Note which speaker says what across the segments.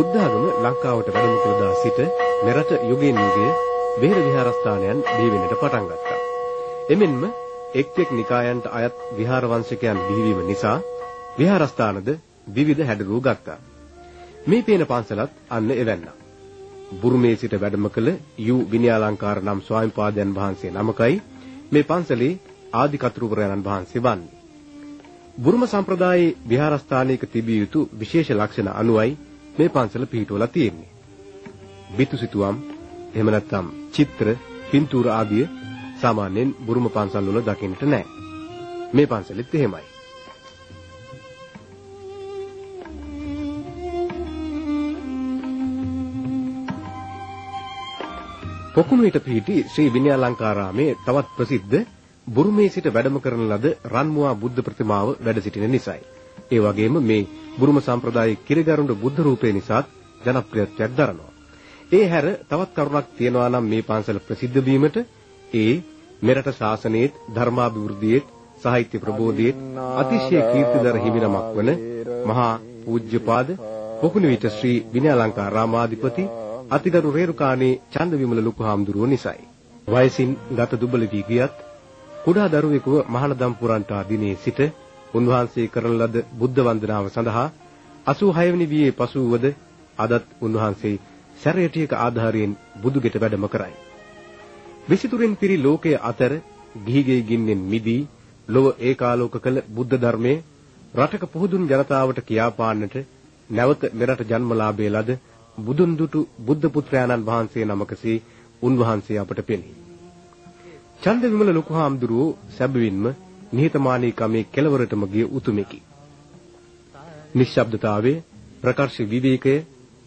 Speaker 1: බුද්ධ ආගම ලංකාවට වැඩම කළ දා සිට මෙරට යුගයෙන් යුගය බෙහෙර විහාරස්ථානයන් බිහි වෙන්නට පටන් ගත්තා. එමෙන්ම එක් එක් නිකායන්ට අයත් විහාර වංශිකයන් බිහිවීම නිසා විහාරස්ථානද විවිධ හැඩරුව ගත්තා. මේ පේන පන්සලත් අන්න එවැන්න. බුරුමේ සිට වැඩම කළ යු විනයාලංකාර නම් ස්වාමිපාදයන් වහන්සේ නමකයි මේ පන්සලේ ආදි කතුරුවරයන් වහන්සේ වන්නේ. බුරුම සම්ප්‍රදායේ විහාරස්ථානයක තිබිය යුතු විශේෂ ලක්ෂණ අනුවයි මේ පන්සල පිහිටුවලා තියෙන්නේ. බිතුසිතුවම් එහෙම නැත්නම් චිත්‍ර, පින්තූර ආදිය සාමාන්‍යයෙන් බුරුම පන්සල් වල දකින්නට නැහැ. මේ පන්සලෙත් එහෙමයි. පොකුණුවිට පිහිටි ශ්‍රී විනයාලංකාරාමේ තවත් ප්‍රසිද්ධ බුරුමේ සිට වැඩම කරන ලද රන්මුවා බුද්ධ ප්‍රතිමාව වැඩ සිටින නිසායි. ඒ වගේම මේ බුරුම සම්ප්‍රදායේ කිරගරුඬ බුද්ධ රූපේ නිසාත් ජනප්‍රියත්වයක් දරනවා. ඒ හැර තවත් කරුණක් තියෙනවා නම් මේ පන්සල ප්‍රසිද්ධ වීමට ඒ මෙරට ශාසනයේත් ධර්මාභිවෘද්ධියේත් සාහිත්‍ය ප්‍රබෝධයේත් අතිශය කීර්තිදර හිමිනමක් වන මහා පූජ්‍යපාද පොකුණුවිට ශ්‍රී විනයාලංකාර රාමාධිපති අතිගරු රේරුකාණේ චන්දවිමල ලොකු හාමුදුරුව නිසායි. වයසින් ගත දුබල වී ගියත් කුඩා දරුවෙකුව මහානදම් පුරන්ටා දිනේ සිට උන්වහන්සේ කරන ලද බුද්ධ වන්දනාව සඳහා 86 වෙනි වියේ පසුවද අදත් උන්වහන්සේ සැරයටියක ආධාරයෙන් බුදුගෙට වැඩම කරයි. විසිතුරින් පිරි ලෝකයේ අතර ගිහිගේ ගින්නෙන් මිදී ලොව ඒකාලෝක කළ බුද්ධ ධර්මයේ රටක පුහුදුන් ජනතාවට කියාපාන්නට නැවත මෙරට ජන්මලාභය ලද බුදුන් දුටු බුද්ධ පුත්‍රයාණන් වහන්සේ නමකසේ උන්වහන්සේ අපට පෙනේ. චන්ද විමල ලොකු හාමුදුරුවෝ සැබවින්ම නිහතමානී කමේ කෙලවරටම ගිය උතුමෙකි. නිශ්ශබ්දතාවයේ ප්‍රකර්ෂ විවේකය,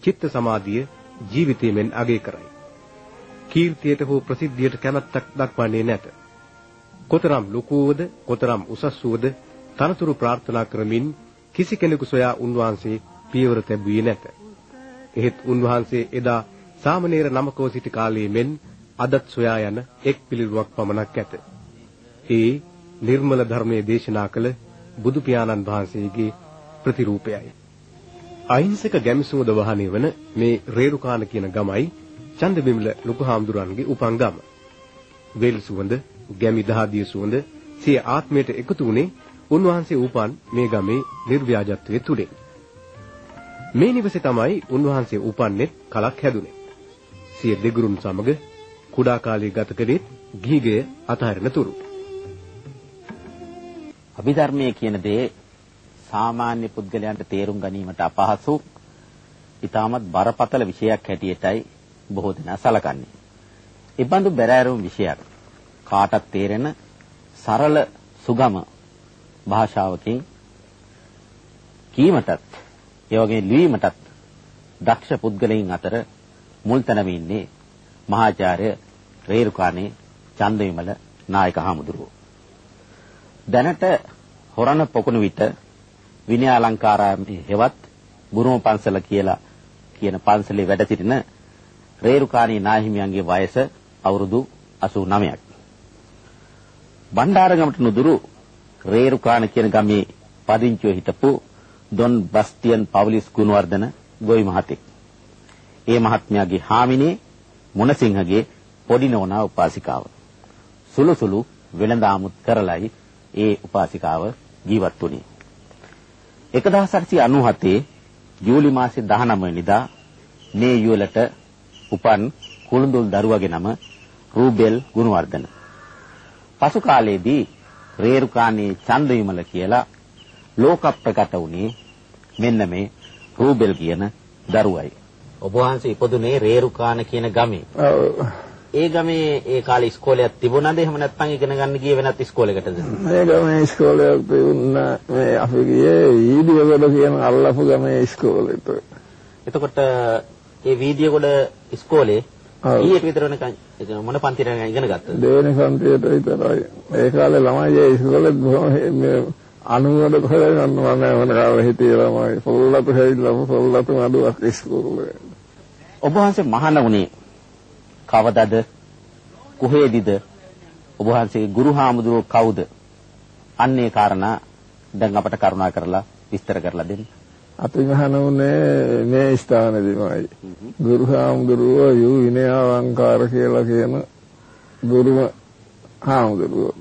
Speaker 1: චිත්ත සමාධිය ජීවිතයෙන් අගය කරයි. කීර්තියට හෝ ප්‍රසිද්ධියට කැමැත්තක් දක්වන්නේ නැත. කොතරම් ලොකුවද, කොතරම් උසස් වූද තනතුරු ප්‍රාර්ථනා කරමින් කිසි කෙනෙකු සොයා උන්වහන්සේ පියවර තැබුවේ නැත. එහෙත් උන්වහන්සේ එදා සාමණේර නමකව සිටි කාලයේ මෙන් අදත් සොයා යන එක් පිළිරුවක් පමණක් ඇත. ඒ නිර්මල ධර්මයේ දේශනා කළ බුදු පියාණන් වහන්සේගේ ප්‍රතිරූපයයි. අහිංසක ගැමිසුමද වහනේ වන මේ රේරුකාන කියන ගමයි චන්දබිමල ලොකු හාමුදුරන්ගේ උපන් ගම. වේල් සුවඳ, ගැමි දහදිය සුවඳ සිය ආත්මයට එකතු වුණේ උන්වහන්සේ උපන් මේ ගමේ නිර්ව්‍යාජත්වයේ තුලින්. මේ නිවසේ තමයි උන්වහන්සේ උපන්නේ කලක් හැදුනේ. සිය දෙගුරුන් සමග කුඩා කාලය ගත කළේ ගිහිගේ අතහැරෙන තුරු.
Speaker 2: අභිධර්මයේ කියන දේ සාමාන්‍ය පුද්ගලයන්ට තේරුම් ගැනීමට අපහසු ඊටමත් බරපතල විෂයක් හැටියටයි බොහෝ දෙනා සලකන්නේ. ඉබඳු බැරෑරුම් විෂයක් කාටත් තේරෙන සරල සුගම භාෂාවකින් කීමටත් ඒ වගේ ලිවීමටත් දක්ෂ පුද්ගලයන් අතර මුල් තැනම ඉන්නේ මහාචාර්ය රේරුකාණේ චන්දවිමල නායක හමුදුරුවෝ. දැනට හොරණ පොකුණු විට විනය අලංකාරාමයේ හෙවත් බුරුම පන්සල කියලා කියන පන්සලේ වැඩ සිටින රේරුකාණී නාහිමියන්ගේ වයස අවුරුදු 89ක්. බණ්ඩාරගමට නුදුරු රේරුකාණ කියන ගමේ පදිංචිව හිටපු ඩොන් බස්ටියන් පවුලිස් ගුණවර්ධන ගොවි මහතෙක්. ඒ මහත්මයාගේ හාමිනේ මොනසිංහගේ පොඩි නෝනා උපාසිකාව. සුළු සුළු වෙළඳාමුත් කරලයි ඒ උපාසිකාව ජීවත් වුණේ. 1897 ජූලි මාසේ 19 වෙනිදා මේ යුවලට උපන් කුළුඳුල් දරුවගේ නම රූබෙල් ගුණවර්ධන. පසු කාලයේදී රේරුකාණී චන්දවිමල කියලා ලෝක ප්‍රකට වුණේ මෙන්න මේ රූබෙල් කියන දරුවයි. ඔබ වහන්සේ ඉපදුනේ රේරුකාණ කියන ගමේ. ඒ ගමේ ඒ කාලේ ඉස්කෝලයක් තිබුණාද එහෙම නැත්නම් ඉගෙන ගන්න ගියේ වෙනත් ඉස්කෝලයකටද?
Speaker 3: මේ ගමේ ඉස්කෝලයක් තිබුණා මේ අපි ගියේ ඊඩියගොඩ කියන අල්ලපු ගමේ ඉස්කෝලෙට.
Speaker 2: එතකොට ඒ වීදියගොඩ ඉස්කෝලේ ඊට විතර වෙනකන් මොන පන්තියට ඉගෙන ගත්තද?
Speaker 3: දෙවෙනි පන්තියට විතරයි. ඒ කාලේ ළමයි ඒ ඉස්කෝලේ මේ අනුවඩ කොහෙද යනවා නෑ මොන කාලේ හිටියේ ළමයි. පොල්ලතු හැදිලා පොල්ලතු නඩුවක් ඉස්කෝලේ.
Speaker 2: ඔබ වහන්සේ මහාන වුණේ කවදද කොහේදීද ඔබ වහන්සේගේ ගුරු හාමුදුරුවෝ කවුද? අන්නේ කාරණා දැන් අපට කරුණා කරලා විස්තර කරලා දෙන්න.
Speaker 3: අපි මහණ උනේ මේ ස්ථානෙදිමයි. ගුරු හාමුදුරුවෝ යු විනයාලංකාර කියලා කියන ගුරුම හාමුදුරුවෝ.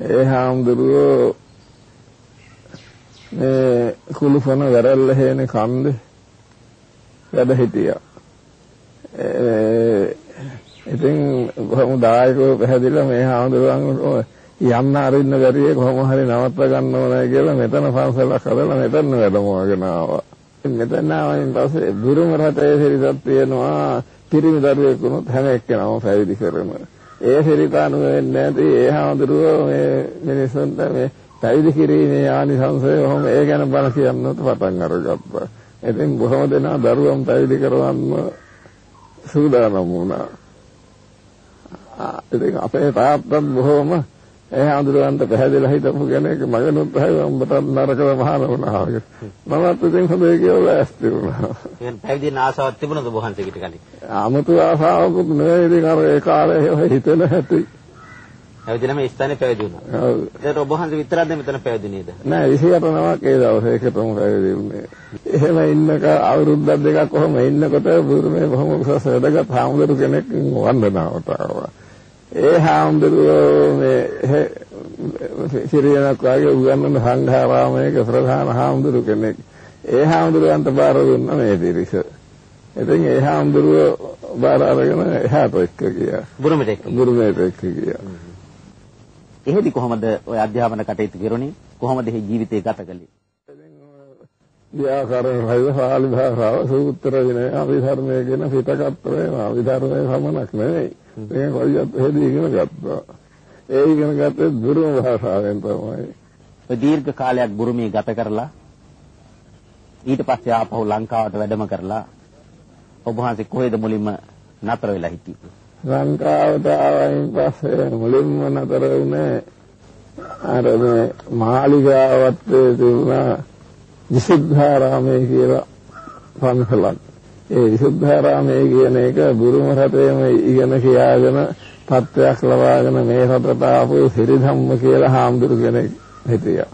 Speaker 3: ඒ හාමුදුරුවෝ මේ කුළුපන වැරල්ල හේන කන්දේ වැඩ හිටියා. ඉතින් බොහොම දායකව පැහැදිලා මේ හාමුදුරුවන් යන්න අරින්න බැරියේ කොහොම හරි නවත්ත ගන්න ඕනයි කියලා මෙතන පන්සලක් හදලා මෙතන වැඩමවගෙන ආවා. මෙතන ආවයින් පස්සේ බුරුම රටේ සිරිතක් තියෙනවා පිරිමි දරුවෙක් වුණොත් හැම එක්කෙනාම පැවිදි කරන. ඒ සිරිත අනුව වෙන්නේ නැති ඒ හාමුදුරුවෝ මේ මිනිස්සුන්ට මේ පැවිදි කිරීමේ ආනිසංසය කොහොම ඒ ගැන බල කියන්නත් පටන් අරගත්තා. ඉතින් බොහෝ දෙනා දරුවන් පැවිදි කරවන්න සූදානම් වුණා. ඉතින් අපේ තාත්තත් බොහොම ඒ හඳුරවන්ට පැහැදිලා හිටපු කෙනෙක් මගනුත් හැම උඹට නරකව මහාන වුණා. මමත් ඉතින් හොඳයි කියලා ඇස්ති වුණා.
Speaker 2: එහෙනම් පැවිදි ආසාවක් තිබුණද බොහන්සේකට කලින්?
Speaker 3: 아무තු ආසාවකුත් නෙවෙයි ඉතින් අර ඒ කාලේ හිතෙන හැටි.
Speaker 2: පැවිදිලා මේ ස්ථානේ පැවිදි වුණා.
Speaker 3: ඔව්.
Speaker 2: ඒකට ඔබ වහන්සේ විතරක්ද මෙතන පැවිදි නේද?
Speaker 3: නෑ 28 නමක් ඒ දවසේ එකටම පැවිදි වුණේ. එහෙම ඉන්නක අවුරුද්දක් දෙකක් කොහොම ඉන්නකොට බුරුමේ බොහොම උසස් වැඩගත් හාමුදුරු කෙනෙක් වන්දනාවට ආවා. ඒ හාමුදුරුවෝ මේ සිරියනක් වගේ උගන්වන සංඝාරාමයක ප්‍රධාන හාමුදුරු කෙනෙක්. ඒ හාමුදුරුවන්ට බාර දුන්න මේ පිරිස. ඉතින් ඒ හාමුදුරුවෝ බාර අරගෙන එහාට එක්ක ගියා.
Speaker 2: බුරුමෙට එක්ක.
Speaker 3: බුරුමේට එක්ක ගියා.
Speaker 2: එහෙදි කොහොමද ඔය අධ්‍යාපන කටයුතු කෙරුණේ? කොහොමද මේ ජීවිතය ගත කළේ?
Speaker 3: ව්‍යාකරණ හයිද පාලි භාෂාව සූත්‍ර විනය අභිධර්මය කියන පිටකත් වේවා අභිධර්මයේ සමනක් නෙවෙයි කොයියත් හේදී ඉගෙන ගත්තා. ඒ ඉගෙන ගත්තේ බුරුම භාෂාවෙන් තමයි.
Speaker 2: දීර්ඝ කාලයක් බුරුමේ ගත කරලා ඊට පස්සේ ආපහු ලංකාවට වැඩම කරලා ඔබ වහන්සේ කොහෙද මුලින්ම නතර වෙලා හිටියේ?
Speaker 3: ලංකාවට ආවයින් පස්සේ මුලින්ම නතර වුණේ අර මේ මාලිගාවත් තිබුණා විසුද්ධාරාමයේ කියලා පන්සලක්. ඒ විසුද්ධාරාමයේ කියන එක බුරුම රටේම ඉගෙන කියාගෙන තත්ත්වයක් ලබාගෙන මේ රටට ආපු සිරිධම්ම කියලා හාමුදුරු කෙනෙක් හිටියා.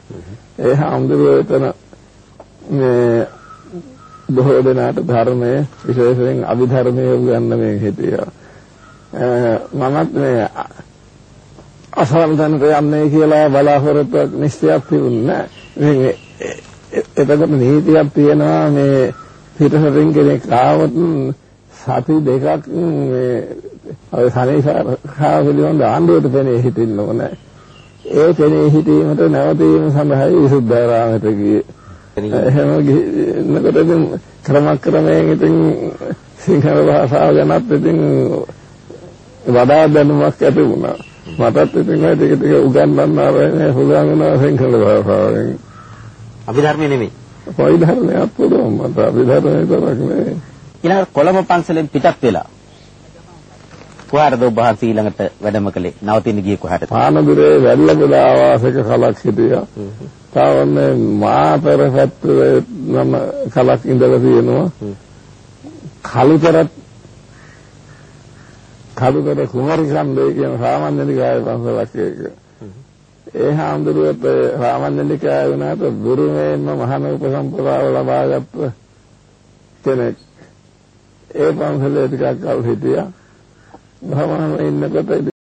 Speaker 3: ඒ හාමුදුරුවෝ එතන මේ බොහෝ දෙනාට ධර්මයේ විශේෂයෙන් අභිධර්මයේ උගන්වමින් හිටියා. මමත් මේ අසවල් තැනට යන්නේ කියලා බලාපොරොත්තුවක් නිශ්චයක් තිබුණේ නැහැ. එතකොට නීතියක් තියෙනවා මේ පිටසටින් කෙනෙක් ආවොත් සති දෙකක් මේ ඔය සනීසාරා පිළිබඳ ආණ්ඩුවට පෙනී හිටින්න ඕනේ. ඒ පෙනී හිටීමට නැවතීම සඳහායි විසුද්ධාරාමයට ගියේ. එහෙම ගිහිනකොට ඉතින් ක්‍රමක්‍රමයෙන් ඉතින් සිංහල භාෂාව ගැනත් ඉතින් වඩා දැනුමක් ඇති වුණා. මටත් ඉතින් ඒ ටික ටික උගන්වන්න ආරම්භ පුළුවන් වුණා සිංහල භාෂාවෙන්.
Speaker 2: අභිධර්මයේ නෙමෙයි.
Speaker 3: කොයි ධර්මයක් පුළුවන් මට අභිධර්මයේ විතරක් නෙවෙයි.
Speaker 2: ඊළඟට කොළඹ පන්සලෙන් පිටත් වෙලා කොහාටද ඔබ වහන්සේ ඊළඟට වැඩම කළේ? නවතින්න ගියේ කොහාටද?
Speaker 3: පානදුරේ වැල්ලබල ආවාසක කලක් හිටියා. තාවන්නේ මාතර පැත්තේ නම කලක් ඉඳලා තියෙනවා. කලුතරත් කලුතර කුමාරි සම්දේ කියන සාමාන්‍ය නිකාය පන්සලක් එක. ඒ හාමුදුරුවෝත් සාමාන්‍ය නිකාය වුණාට බුරුමේම මහාන උපසම්පදාව ලබාගත් කෙනෙක්. ඒ පන්සලේ ටිකක් කල් හිටියා. භවනම ඉන්නකොට